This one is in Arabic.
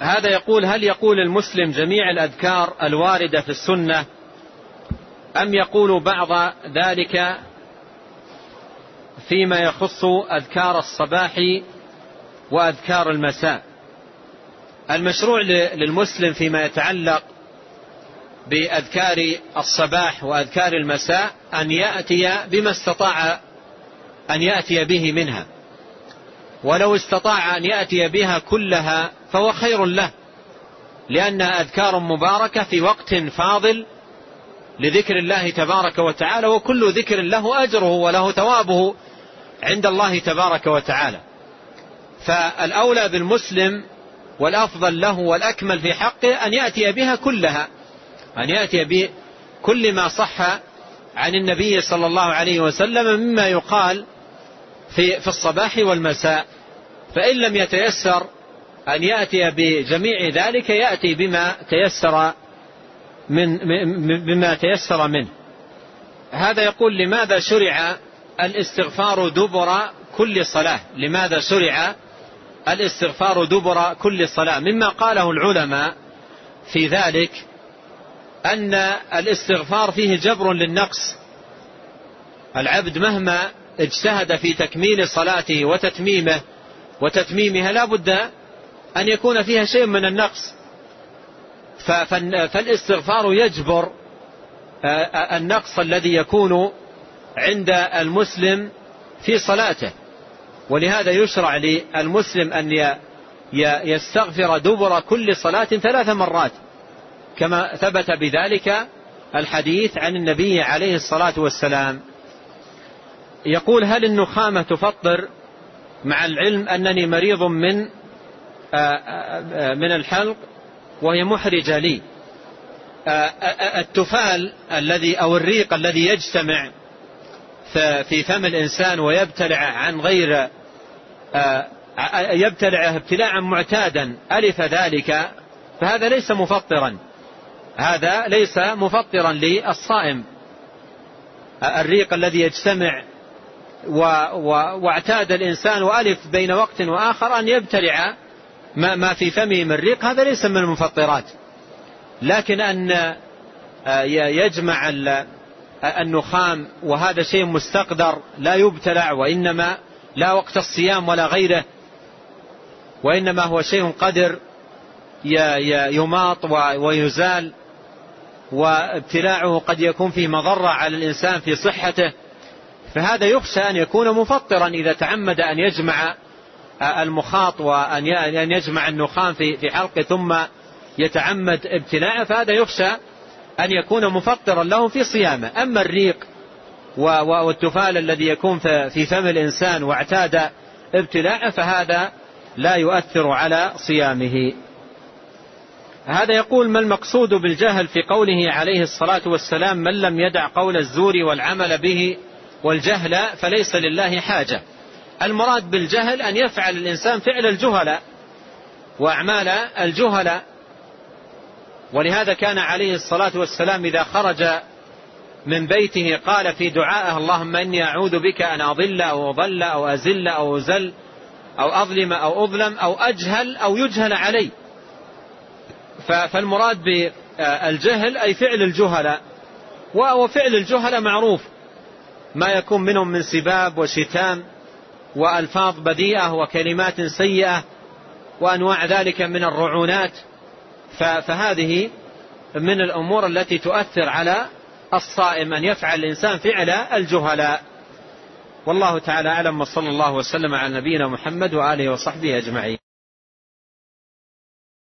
هذا يقول هل يقول المسلم جميع الأذكار الواردة في السنة؟ أم يقول بعض ذلك فيما يخص أذكار الصباح وأذكار المساء؟ المشروع للمسلم فيما يتعلق بأذكار الصباح وأذكار المساء أن يأتي بما استطاع أن يأتي به منها. ولو استطاع أن يأتي بها كلها فهو خير له لأنها أذكار مباركة في وقت فاضل لذكر الله تبارك وتعالى وكل ذكر له أجره وله ثوابه عند الله تبارك وتعالى. فالأولى بالمسلم والأفضل له والأكمل في حقه أن يأتي بها كلها أن يأتي بكل ما صح عن النبي صلى الله عليه وسلم مما يقال في, في الصباح والمساء. فإن لم يتيسر أن يأتي بجميع ذلك يأتي بما تيسر من بما تيسر منه. هذا يقول لماذا شرع الاستغفار دبر كل صلاة؟ لماذا شرع الاستغفار دبر كل صلاة؟ مما قاله العلماء في ذلك أن الاستغفار فيه جبر للنقص. العبد مهما اجتهد في تكميل صلاته وتتميمه وتتميمها لا بد أن يكون فيها شيء من النقص. فالاستغفار يجبر النقص الذي يكون عند المسلم في صلاته. ولهذا يشرع للمسلم أن يستغفر دبر كل صلاة ثلاث مرات كما ثبت بذلك الحديث عن النبي عليه الصلاة والسلام. يقول هل النخامة تفطر؟ مع العلم أنني مريض من من الحلق وهي محرجة لي. التفال الذي أو الريق الذي يجتمع في فم الإنسان ويبتلع عن غير يبتلعه ابتلاعا معتادا ألف ذلك فهذا ليس مفطرا. هذا ليس مفطرا للصائم. الريق الذي يجتمع واعتاد الإنسان وألف بين وقت وآخر أن يبتلع ما في فمه من ريق. هذا ليس من المفطرات لكن أن يجمع النخام وهذا شيء مستقدر لا يبتلع وإنما لا وقت الصيام ولا غيره وإنما هو شيء قدر يماط ويزال وابتلاعه قد يكون فيه مضرة على الإنسان في صحته. فهذا يخشى أن يكون مفطرا إذا تعمد أن يجمع المخاط وأن يجمع النخام في حلقه ثم يتعمد ابتلاعه فهذا يخشى أن يكون مفطرا له في صيامه. أما الريق والتفال الذي يكون في فم الإنسان واعتاد ابتلاعه فهذا لا يؤثر على صيامه. هذا يقول ما المقصود بالجهل في قوله عليه الصلاة والسلام من لم يدع قول الزور والعمل به والجهل فليس لله حاجة. المراد بالجهل أن يفعل الإنسان فعل الجهلاء وأعمال الجهلاء ولهذا كان عليه الصلاة والسلام إذا خرج من بيته قال في دعائه اللهم إني أعوذ بك أن أضل أو أضل أو أزل أو أزل أو أظلم أو أظلم أو أجهل أو يجهل علي. فالمراد بالجهل أي فعل الجهلاء وفعل الجهلاء معروف. ما يكون منهم من سباب وشتام وألفاظ بديئة وكلمات سيئة وأنواع ذلك من الرعونات. فهذه من الأمور التي تؤثر على الصائم أن يفعل الإنسان فعل الجهلاء. والله تعالى أعلم وصلى الله وسلم على نبينا محمد وآله وصحبه أجمعين.